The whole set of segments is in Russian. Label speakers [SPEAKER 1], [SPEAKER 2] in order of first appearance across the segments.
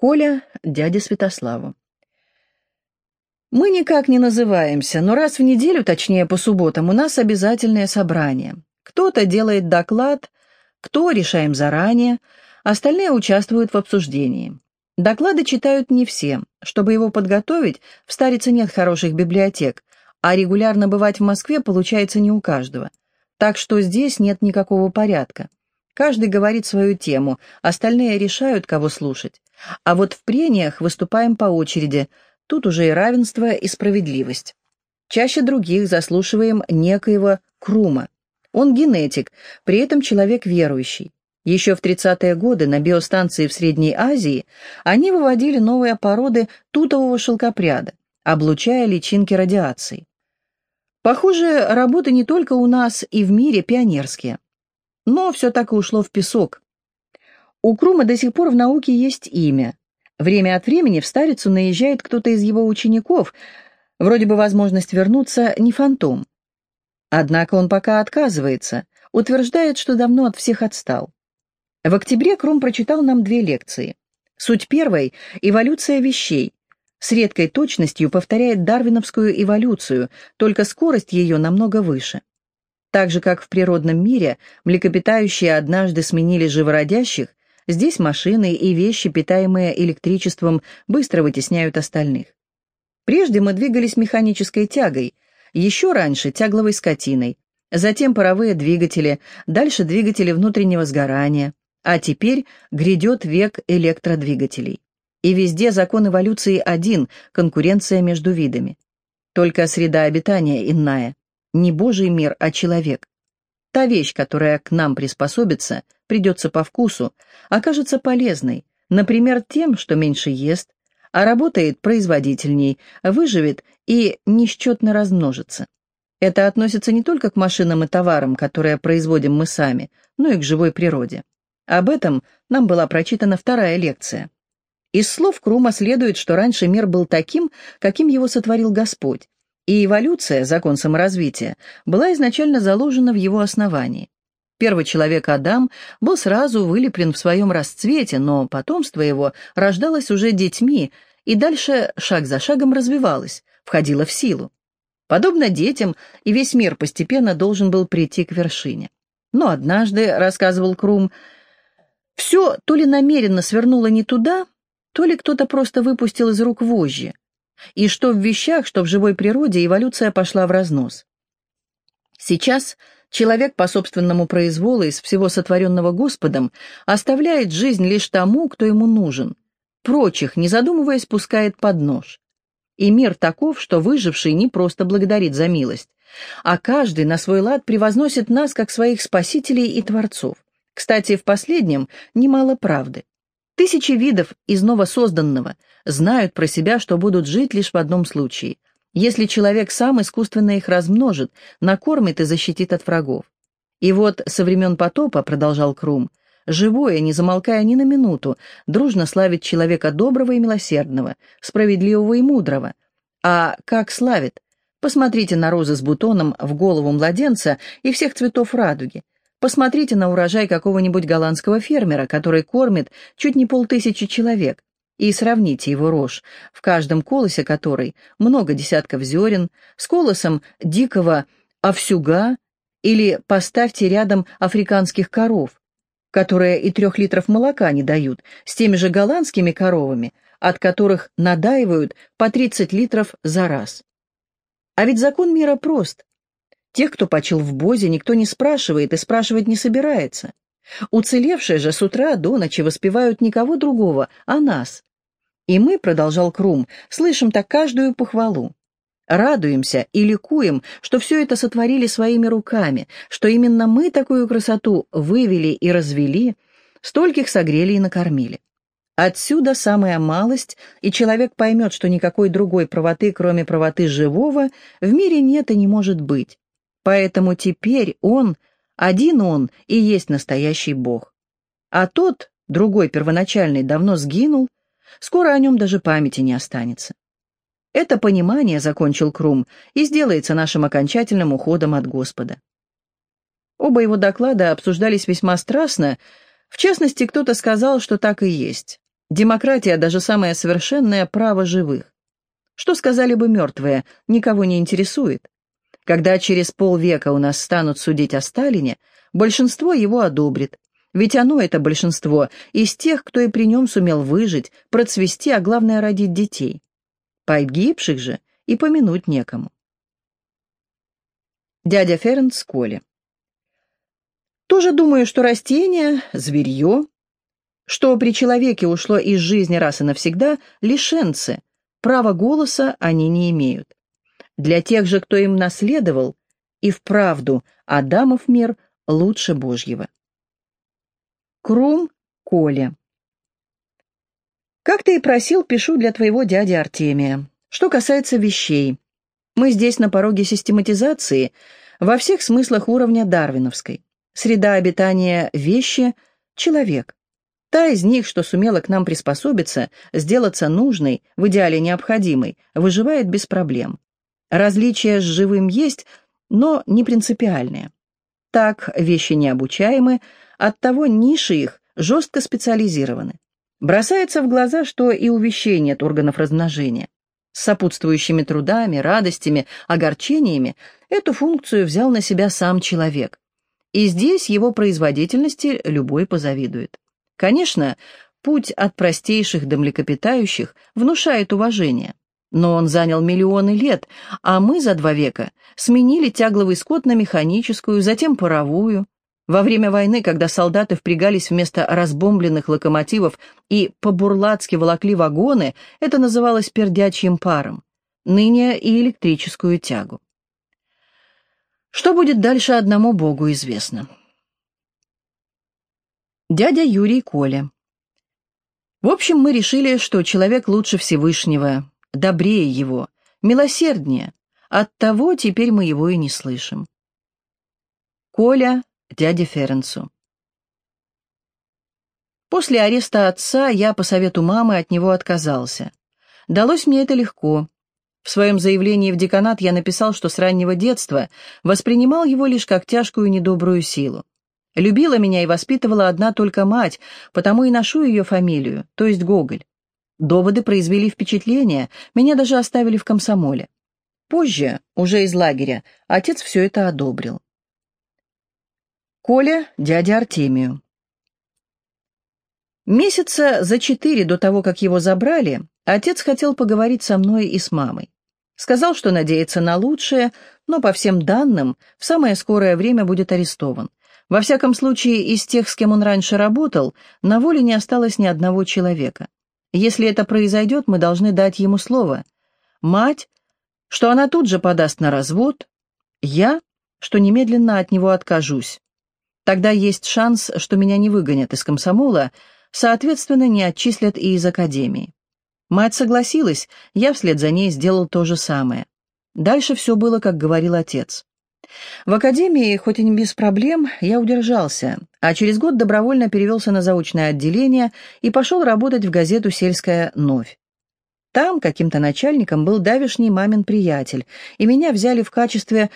[SPEAKER 1] Коля дяде Святославу. Мы никак не называемся, но раз в неделю, точнее по субботам, у нас обязательное собрание. Кто-то делает доклад, кто решаем заранее, остальные участвуют в обсуждении. Доклады читают не все. Чтобы его подготовить, в Старице нет хороших библиотек, а регулярно бывать в Москве получается не у каждого. Так что здесь нет никакого порядка. Каждый говорит свою тему, остальные решают, кого слушать. А вот в прениях выступаем по очереди, тут уже и равенство, и справедливость. Чаще других заслушиваем некоего Крума. Он генетик, при этом человек верующий. Еще в 30-е годы на биостанции в Средней Азии они выводили новые породы тутового шелкопряда, облучая личинки радиацией. Похоже, работы не только у нас и в мире пионерские. Но все так и ушло в песок. У Крума до сих пор в науке есть имя. Время от времени в Старицу наезжает кто-то из его учеников, вроде бы возможность вернуться не фантом. Однако он пока отказывается, утверждает, что давно от всех отстал. В октябре Крум прочитал нам две лекции. Суть первой — эволюция вещей. С редкой точностью повторяет дарвиновскую эволюцию, только скорость ее намного выше. Так же, как в природном мире, млекопитающие однажды сменили живородящих, здесь машины и вещи, питаемые электричеством, быстро вытесняют остальных. Прежде мы двигались механической тягой, еще раньше тягловой скотиной, затем паровые двигатели, дальше двигатели внутреннего сгорания, а теперь грядет век электродвигателей. И везде закон эволюции один – конкуренция между видами. Только среда обитания иная. Не Божий мир, а человек. Та вещь, которая к нам приспособится, придется по вкусу, окажется полезной, например, тем, что меньше ест, а работает производительней, выживет и несчетно размножится. Это относится не только к машинам и товарам, которые производим мы сами, но и к живой природе. Об этом нам была прочитана вторая лекция. Из слов Крума следует, что раньше мир был таким, каким его сотворил Господь, и эволюция, закон саморазвития, была изначально заложена в его основании. Первый человек Адам был сразу вылеплен в своем расцвете, но потомство его рождалось уже детьми и дальше шаг за шагом развивалось, входило в силу. Подобно детям, и весь мир постепенно должен был прийти к вершине. Но однажды, рассказывал Крум, все то ли намеренно свернуло не туда, то ли кто-то просто выпустил из рук вожжи. И что в вещах, что в живой природе эволюция пошла в разнос. Сейчас человек по собственному произволу из всего сотворенного Господом оставляет жизнь лишь тому, кто ему нужен. Прочих, не задумываясь, пускает под нож. И мир таков, что выживший не просто благодарит за милость, а каждый на свой лад превозносит нас как своих спасителей и творцов. Кстати, в последнем немало правды. Тысячи видов из новосозданного знают про себя, что будут жить лишь в одном случае, если человек сам искусственно их размножит, накормит и защитит от врагов. И вот со времен потопа, продолжал Крум, живое, не замолкая ни на минуту, дружно славит человека доброго и милосердного, справедливого и мудрого. А как славит? Посмотрите на розы с бутоном в голову младенца и всех цветов радуги. Посмотрите на урожай какого-нибудь голландского фермера, который кормит чуть не полтысячи человек, и сравните его рожь, в каждом колосе которой много десятков зерен, с колосом дикого овсюга, или поставьте рядом африканских коров, которые и трех литров молока не дают, с теми же голландскими коровами, от которых надаивают по 30 литров за раз. А ведь закон мира прост. Тех, кто почил в Бозе, никто не спрашивает и спрашивать не собирается. Уцелевшие же с утра до ночи воспевают никого другого, а нас. И мы, продолжал Крум, слышим так каждую похвалу. Радуемся и ликуем, что все это сотворили своими руками, что именно мы такую красоту вывели и развели, стольких согрели и накормили. Отсюда самая малость, и человек поймет, что никакой другой правоты, кроме правоты живого, в мире нет и не может быть. Поэтому теперь он, один он, и есть настоящий Бог. А тот, другой первоначальный, давно сгинул, скоро о нем даже памяти не останется. Это понимание, закончил Крум, и сделается нашим окончательным уходом от Господа. Оба его доклада обсуждались весьма страстно, в частности, кто-то сказал, что так и есть. Демократия, даже самое совершенное право живых. Что сказали бы мертвые, никого не интересует. Когда через полвека у нас станут судить о Сталине, большинство его одобрит. Ведь оно, это большинство, из тех, кто и при нем сумел выжить, процвести, а главное, родить детей. Погибших же и помянуть некому. Дядя Фернс Коли. Тоже думаю, что растения, зверье, что при человеке ушло из жизни раз и навсегда, лишенцы, права голоса они не имеют. Для тех же, кто им наследовал, и вправду Адамов мир лучше Божьего. Крум Коля. Как ты и просил, пишу для твоего дяди Артемия. Что касается вещей. Мы здесь на пороге систематизации во всех смыслах уровня дарвиновской. Среда обитания вещи – человек. Та из них, что сумела к нам приспособиться, сделаться нужной, в идеале необходимой, выживает без проблем. Различия с живым есть, но не принципиальные. Так вещи необучаемы, оттого ниши их жестко специализированы. Бросается в глаза, что и у нет органов размножения. С сопутствующими трудами, радостями, огорчениями эту функцию взял на себя сам человек. И здесь его производительности любой позавидует. Конечно, путь от простейших до млекопитающих внушает уважение. Но он занял миллионы лет, а мы за два века сменили тягловый скот на механическую, затем паровую. Во время войны, когда солдаты впрягались вместо разбомбленных локомотивов и по-бурлацки волокли вагоны, это называлось пердячьим паром. Ныне и электрическую тягу. Что будет дальше, одному Богу известно. Дядя Юрий Коля. В общем, мы решили, что человек лучше Всевышнего, добрее его, милосерднее. Оттого теперь мы его и не слышим. Коля дяде Ференцу. После ареста отца я по совету мамы от него отказался. Далось мне это легко. В своем заявлении в деканат я написал, что с раннего детства воспринимал его лишь как тяжкую недобрую силу. Любила меня и воспитывала одна только мать, потому и ношу ее фамилию, то есть Гоголь. Доводы произвели впечатление, меня даже оставили в комсомоле. Позже, уже из лагеря, отец все это одобрил. Коля, дядя Артемию. Месяца за четыре до того, как его забрали, отец хотел поговорить со мной и с мамой. Сказал, что надеется на лучшее, но, по всем данным, в самое скорое время будет арестован. Во всяком случае, из тех, с кем он раньше работал, на воле не осталось ни одного человека. Если это произойдет, мы должны дать ему слово. Мать, что она тут же подаст на развод. Я, что немедленно от него откажусь. Тогда есть шанс, что меня не выгонят из комсомола, соответственно, не отчислят и из академии. Мать согласилась, я вслед за ней сделал то же самое. Дальше все было, как говорил отец. В академии, хоть и не без проблем, я удержался, а через год добровольно перевелся на заочное отделение и пошел работать в газету «Сельская новь». Там каким-то начальником был давишний мамин приятель, и меня взяли в качестве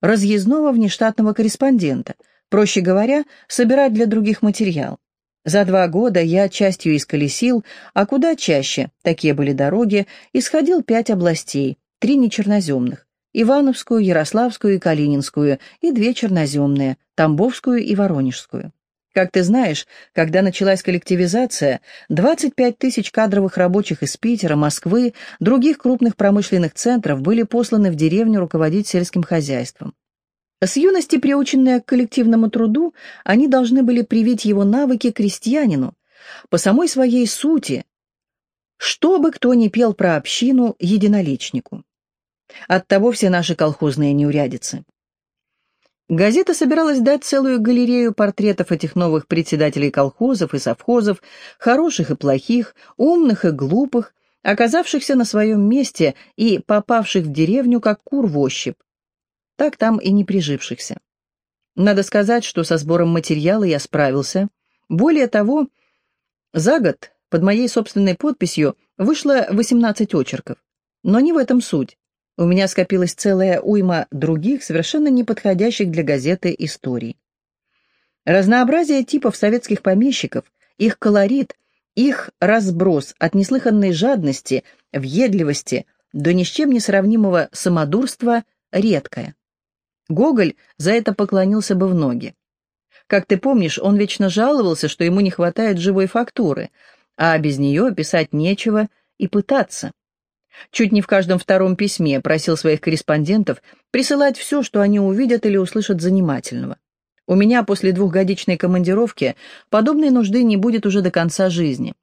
[SPEAKER 1] разъездного внештатного корреспондента, проще говоря, собирать для других материал. За два года я частью исколесил, а куда чаще, такие были дороги, исходил пять областей, три нечерноземных. Ивановскую, Ярославскую и Калининскую, и две черноземные, Тамбовскую и Воронежскую. Как ты знаешь, когда началась коллективизация, 25 тысяч кадровых рабочих из Питера, Москвы, других крупных промышленных центров были посланы в деревню руководить сельским хозяйством. С юности приученные к коллективному труду, они должны были привить его навыки крестьянину, по самой своей сути, что бы кто ни пел про общину единоличнику. Оттого все наши колхозные неурядицы. Газета собиралась дать целую галерею портретов этих новых председателей колхозов и совхозов, хороших и плохих, умных и глупых, оказавшихся на своем месте и попавших в деревню как кур в ощупь, так там и не прижившихся. Надо сказать, что со сбором материала я справился. Более того, за год под моей собственной подписью вышло 18 очерков. Но не в этом суть. У меня скопилась целая уйма других, совершенно неподходящих для газеты историй. Разнообразие типов советских помещиков, их колорит, Их разброс от неслыханной жадности, въедливости до ни с чем не сравнимого самодурства редкое. Гоголь за это поклонился бы в ноги. Как ты помнишь, он вечно жаловался, что ему не хватает живой фактуры, а без нее писать нечего и пытаться. Чуть не в каждом втором письме просил своих корреспондентов присылать все, что они увидят или услышат занимательного. У меня после двухгодичной командировки подобной нужды не будет уже до конца жизни.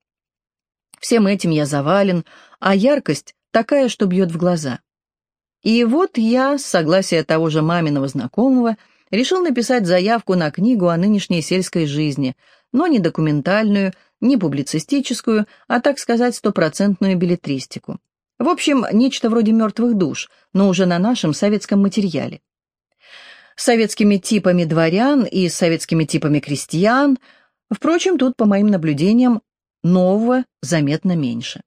[SPEAKER 1] Всем этим я завален, а яркость такая, что бьет в глаза. И вот я, с согласия того же маминого знакомого, решил написать заявку на книгу о нынешней сельской жизни, но не документальную, не публицистическую, а, так сказать, стопроцентную билетристику. В общем, нечто вроде «Мертвых душ», но уже на нашем советском материале. С советскими типами дворян и с советскими типами крестьян. Впрочем, тут, по моим наблюдениям, нового заметно меньше.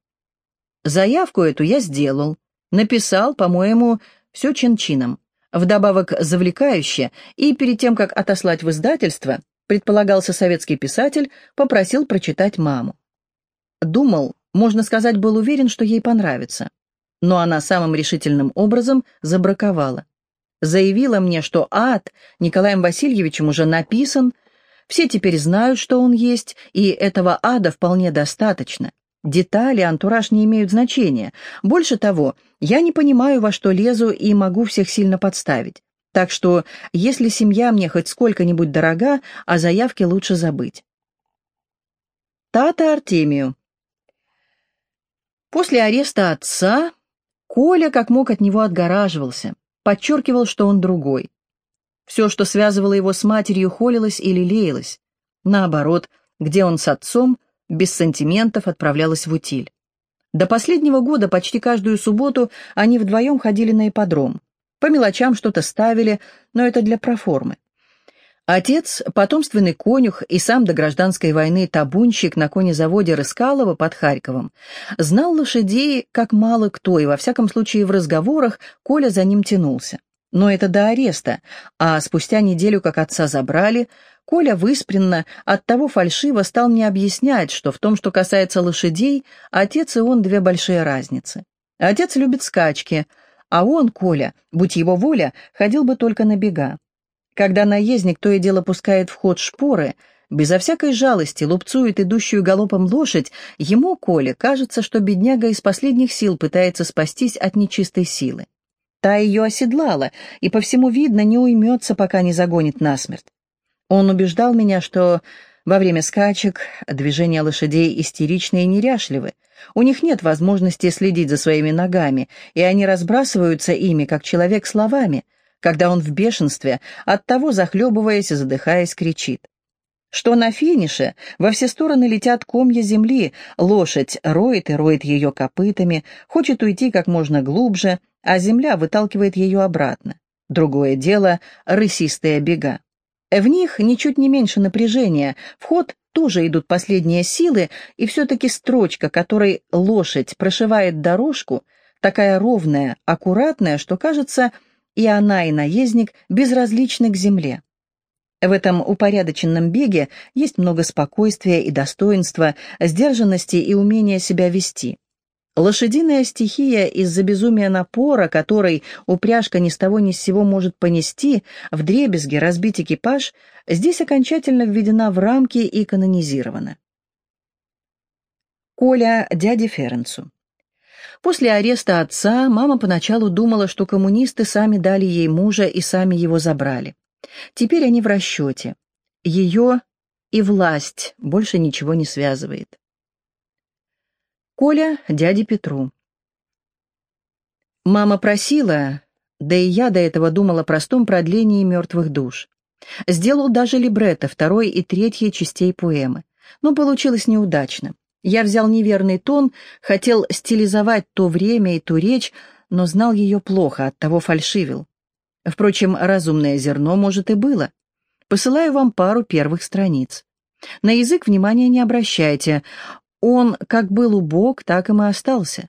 [SPEAKER 1] Заявку эту я сделал, написал, по-моему, все чин-чином. Вдобавок завлекающе, и перед тем, как отослать в издательство, предполагался советский писатель, попросил прочитать маму. Думал, можно сказать, был уверен, что ей понравится. Но она самым решительным образом забраковала. Заявила мне, что ад Николаем Васильевичем уже написан, все теперь знают, что он есть, и этого ада вполне достаточно. Детали, антураж не имеют значения. Больше того, я не понимаю, во что лезу и могу всех сильно подставить. Так что, если семья мне хоть сколько-нибудь дорога, о заявке лучше забыть. Тата Артемию. После ареста отца Коля как мог от него отгораживался, подчеркивал, что он другой. Все, что связывало его с матерью, холилось или леялось. Наоборот, где он с отцом, без сантиментов отправлялась в утиль. До последнего года почти каждую субботу они вдвоем ходили на ипподром. По мелочам что-то ставили, но это для проформы. Отец, потомственный конюх и сам до гражданской войны табунщик на конезаводе Рыскалова под Харьковом, знал лошадей как мало кто, и во всяком случае в разговорах Коля за ним тянулся. Но это до ареста, а спустя неделю, как отца забрали, Коля выспренно, оттого фальшиво стал мне объяснять, что в том, что касается лошадей, отец и он две большие разницы. Отец любит скачки, а он, Коля, будь его воля, ходил бы только на бега. Когда наездник то и дело пускает в ход шпоры, безо всякой жалости лупцует идущую галопом лошадь, ему, Коле, кажется, что бедняга из последних сил пытается спастись от нечистой силы. Та ее оседлала, и по всему видно, не уймется, пока не загонит насмерть. Он убеждал меня, что во время скачек движения лошадей истеричны и неряшливы. У них нет возможности следить за своими ногами, и они разбрасываются ими, как человек словами — когда он в бешенстве, оттого захлебываясь и задыхаясь, кричит. Что на финише во все стороны летят комья земли, лошадь роет и роет ее копытами, хочет уйти как можно глубже, а земля выталкивает ее обратно. Другое дело — рысистые бега. В них ничуть не меньше напряжения, в ход тоже идут последние силы, и все-таки строчка, которой лошадь прошивает дорожку, такая ровная, аккуратная, что кажется — и она, и наездник безразличны к земле. В этом упорядоченном беге есть много спокойствия и достоинства, сдержанности и умения себя вести. Лошадиная стихия из-за безумия напора, который упряжка ни с того ни с сего может понести, в дребезге разбить экипаж, здесь окончательно введена в рамки и канонизирована. Коля дяде Ференцу После ареста отца мама поначалу думала, что коммунисты сами дали ей мужа и сами его забрали. Теперь они в расчете. Ее и власть больше ничего не связывает. Коля дяде Петру. Мама просила, да и я до этого думала о простом продлении мертвых душ. Сделал даже либретто второй и третьей частей поэмы, но получилось неудачно. Я взял неверный тон, хотел стилизовать то время и ту речь, но знал ее плохо, оттого фальшивил. Впрочем, разумное зерно, может, и было. Посылаю вам пару первых страниц. На язык внимания не обращайте. Он как был убог, так им и остался.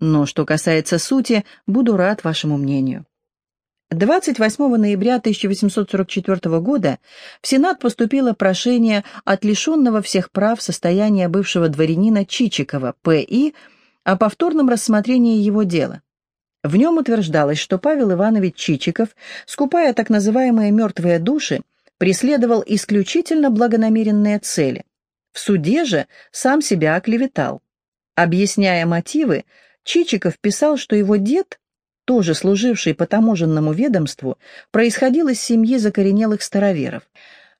[SPEAKER 1] Но что касается сути, буду рад вашему мнению. 28 ноября 1844 года в Сенат поступило прошение от лишенного всех прав состояния бывшего дворянина Чичикова П.И. о повторном рассмотрении его дела. В нем утверждалось, что Павел Иванович Чичиков, скупая так называемые «мертвые души», преследовал исключительно благонамеренные цели. В суде же сам себя оклеветал. Объясняя мотивы, Чичиков писал, что его дед тоже служивший по таможенному ведомству, происходил из семьи закоренелых староверов.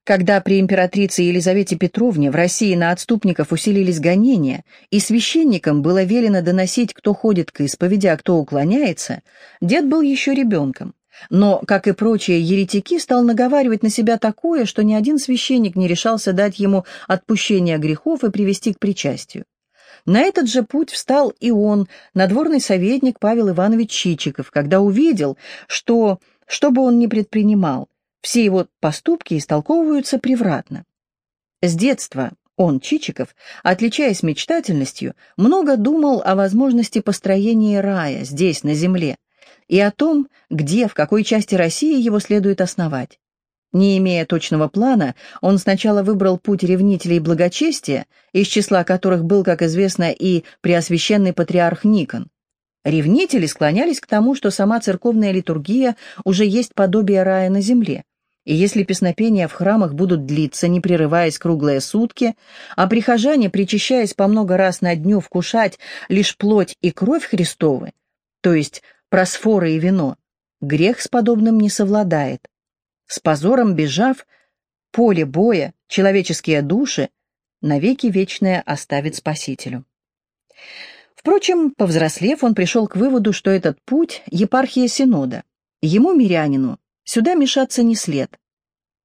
[SPEAKER 1] Когда при императрице Елизавете Петровне в России на отступников усилились гонения, и священникам было велено доносить, кто ходит к исповеди, а кто уклоняется, дед был еще ребенком. Но, как и прочие еретики, стал наговаривать на себя такое, что ни один священник не решался дать ему отпущение грехов и привести к причастию. На этот же путь встал и он, надворный советник Павел Иванович Чичиков, когда увидел, что, что бы он ни предпринимал, все его поступки истолковываются превратно. С детства он, Чичиков, отличаясь мечтательностью, много думал о возможности построения рая здесь, на земле, и о том, где, в какой части России его следует основать. Не имея точного плана, он сначала выбрал путь ревнителей благочестия, из числа которых был, как известно, и преосвященный патриарх Никон. Ревнители склонялись к тому, что сама церковная литургия уже есть подобие рая на земле. И если песнопения в храмах будут длиться, не прерываясь круглые сутки, а прихожане, причащаясь по много раз на дню, вкушать лишь плоть и кровь Христовы, то есть просфоры и вино, грех с подобным не совладает с позором бежав, поле боя, человеческие души навеки вечное оставит Спасителю. Впрочем, повзрослев, он пришел к выводу, что этот путь — епархия Синода. Ему, мирянину, сюда мешаться не след.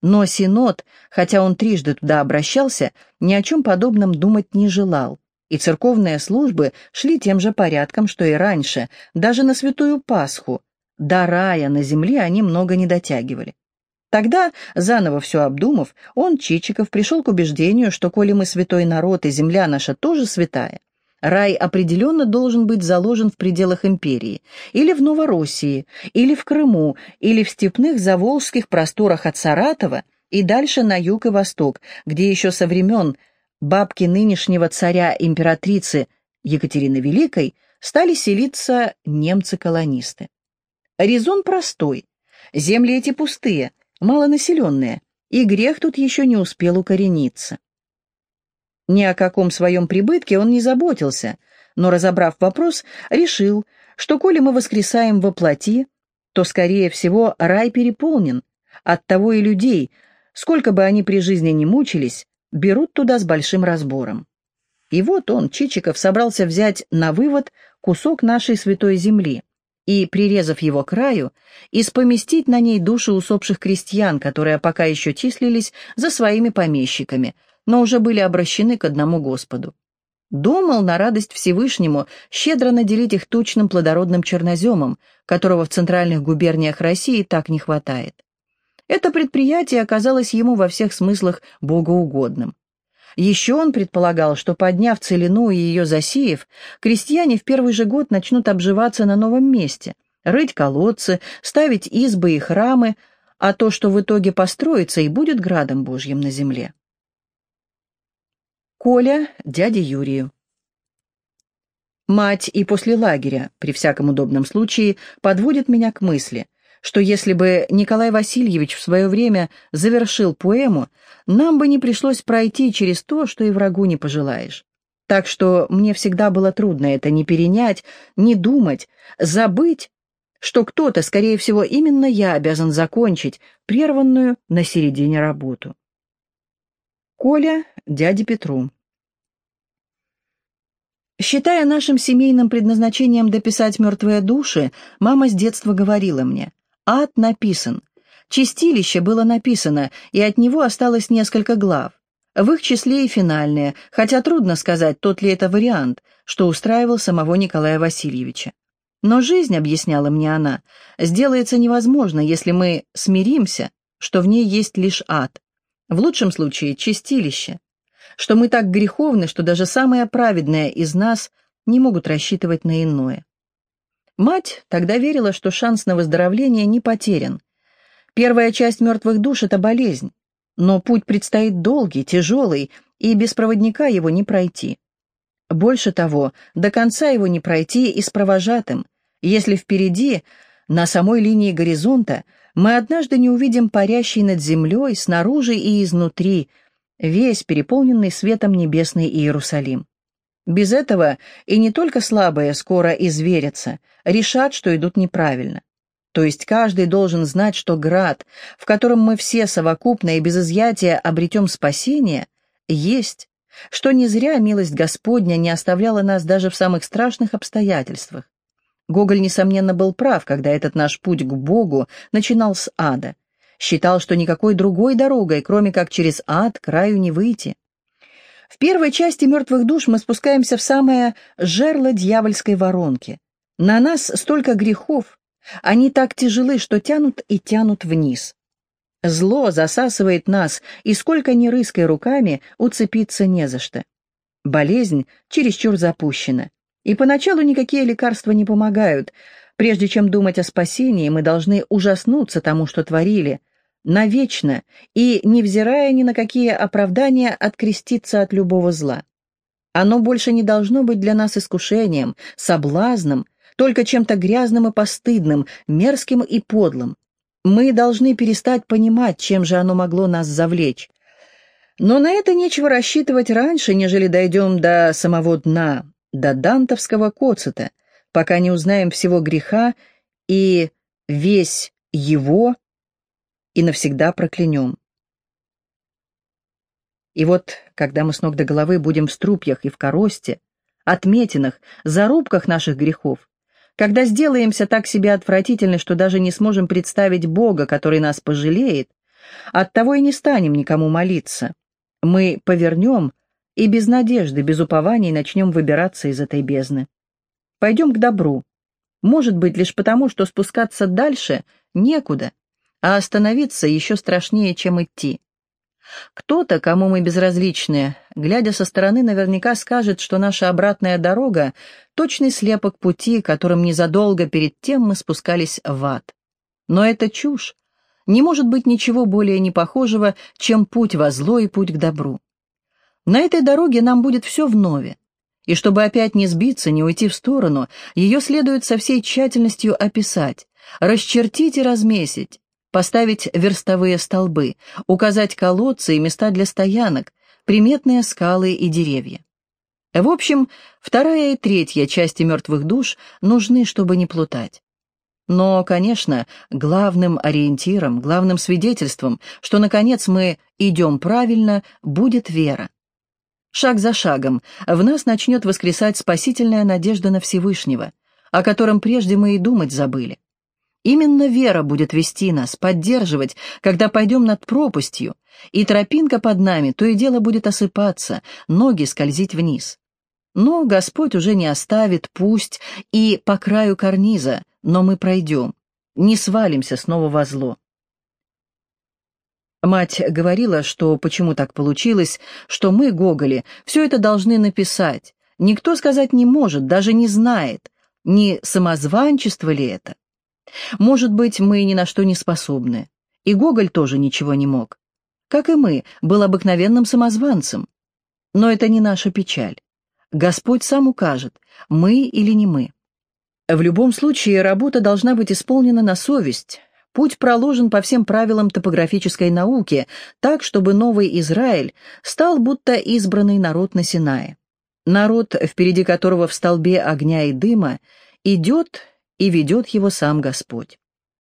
[SPEAKER 1] Но Синод, хотя он трижды туда обращался, ни о чем подобном думать не желал, и церковные службы шли тем же порядком, что и раньше, даже на Святую Пасху. До рая на земле они много не дотягивали. Тогда, заново все обдумав, он, Чичиков, пришел к убеждению, что коли мы святой народ и земля наша тоже святая, рай определенно должен быть заложен в пределах империи, или в Новороссии, или в Крыму, или в степных заволжских просторах от Саратова и дальше на юг и восток, где еще со времен бабки нынешнего царя-императрицы Екатерины Великой стали селиться немцы-колонисты. Резон простой. Земли эти пустые, малонаселенные, и грех тут еще не успел укорениться. Ни о каком своем прибытке он не заботился, но, разобрав вопрос, решил, что коли мы воскресаем во плоти, то, скорее всего, рай переполнен, оттого и людей, сколько бы они при жизни не мучились, берут туда с большим разбором. И вот он, Чичиков, собрался взять на вывод кусок нашей святой земли и, прирезав его краю, испоместить на ней души усопших крестьян, которые пока еще числились за своими помещиками, но уже были обращены к одному Господу. Думал на радость Всевышнему щедро наделить их тучным плодородным черноземом, которого в центральных губерниях России так не хватает. Это предприятие оказалось ему во всех смыслах богоугодным. Еще он предполагал, что, подняв целину и ее засеяв, крестьяне в первый же год начнут обживаться на новом месте, рыть колодцы, ставить избы и храмы, а то, что в итоге построится, и будет градом Божьим на земле. Коля дяде Юрию. Мать и после лагеря, при всяком удобном случае, подводит меня к мысли – что если бы Николай Васильевич в свое время завершил поэму, нам бы не пришлось пройти через то, что и врагу не пожелаешь. Так что мне всегда было трудно это не перенять, не думать, забыть, что кто-то, скорее всего, именно я обязан закончить прерванную на середине работу. Коля дяде Петру Считая нашим семейным предназначением дописать «Мертвые души», мама с детства говорила мне, Ад написан. Чистилище было написано, и от него осталось несколько глав. В их числе и финальное, хотя трудно сказать, тот ли это вариант, что устраивал самого Николая Васильевича. Но жизнь, объясняла мне она, сделается невозможно, если мы смиримся, что в ней есть лишь ад. В лучшем случае чистилище. Что мы так греховны, что даже самые праведные из нас не могут рассчитывать на иное. Мать тогда верила, что шанс на выздоровление не потерян. Первая часть мертвых душ — это болезнь, но путь предстоит долгий, тяжелый, и без проводника его не пройти. Больше того, до конца его не пройти и с провожатым, если впереди, на самой линии горизонта, мы однажды не увидим парящий над землей, снаружи и изнутри, весь переполненный светом небесный Иерусалим. Без этого и не только слабые скоро изверятся, решат, что идут неправильно. То есть каждый должен знать, что град, в котором мы все совокупно и без изъятия обретем спасение, есть, что не зря милость Господня не оставляла нас даже в самых страшных обстоятельствах. Гоголь, несомненно, был прав, когда этот наш путь к Богу начинал с ада. Считал, что никакой другой дорогой, кроме как через ад, краю не выйти. В первой части «Мертвых душ» мы спускаемся в самое жерло дьявольской воронки. На нас столько грехов, они так тяжелы, что тянут и тянут вниз. Зло засасывает нас, и сколько ни рыской руками, уцепиться не за что. Болезнь чересчур запущена, и поначалу никакие лекарства не помогают. Прежде чем думать о спасении, мы должны ужаснуться тому, что творили, навечно и, невзирая ни на какие оправдания, откреститься от любого зла. Оно больше не должно быть для нас искушением, соблазном, только чем-то грязным и постыдным, мерзким и подлым. Мы должны перестать понимать, чем же оно могло нас завлечь. Но на это нечего рассчитывать раньше, нежели дойдем до самого дна, до дантовского коцета, пока не узнаем всего греха и весь его и навсегда проклянем. И вот, когда мы с ног до головы будем в струпьях и в коросте, отметинах, зарубках наших грехов, когда сделаемся так себе отвратительны, что даже не сможем представить Бога, который нас пожалеет, оттого и не станем никому молиться. Мы повернем и без надежды, без упований начнем выбираться из этой бездны. Пойдем к добру. Может быть, лишь потому, что спускаться дальше некуда, а остановиться еще страшнее, чем идти. Кто-то, кому мы безразличны, глядя со стороны, наверняка скажет, что наша обратная дорога — точный слепок пути, которым незадолго перед тем мы спускались в ад. Но это чушь. Не может быть ничего более непохожего, чем путь во зло и путь к добру. На этой дороге нам будет все вновь. И чтобы опять не сбиться, не уйти в сторону, ее следует со всей тщательностью описать, расчертить и размесить, поставить верстовые столбы, указать колодцы и места для стоянок, приметные скалы и деревья. В общем, вторая и третья части «Мертвых душ» нужны, чтобы не плутать. Но, конечно, главным ориентиром, главным свидетельством, что, наконец, мы идем правильно, будет вера. Шаг за шагом в нас начнет воскресать спасительная надежда на Всевышнего, о котором прежде мы и думать забыли. Именно вера будет вести нас, поддерживать, когда пойдем над пропастью, и тропинка под нами то и дело будет осыпаться, ноги скользить вниз. Но Господь уже не оставит, пусть и по краю карниза, но мы пройдем, не свалимся снова во зло. Мать говорила, что почему так получилось, что мы, Гоголи, все это должны написать. Никто сказать не может, даже не знает, не самозванчество ли это. Может быть, мы ни на что не способны. И Гоголь тоже ничего не мог. Как и мы, был обыкновенным самозванцем. Но это не наша печаль. Господь сам укажет, мы или не мы. В любом случае, работа должна быть исполнена на совесть. Путь проложен по всем правилам топографической науки, так, чтобы новый Израиль стал будто избранный народ на Синае. Народ, впереди которого в столбе огня и дыма, идет и ведет его сам Господь.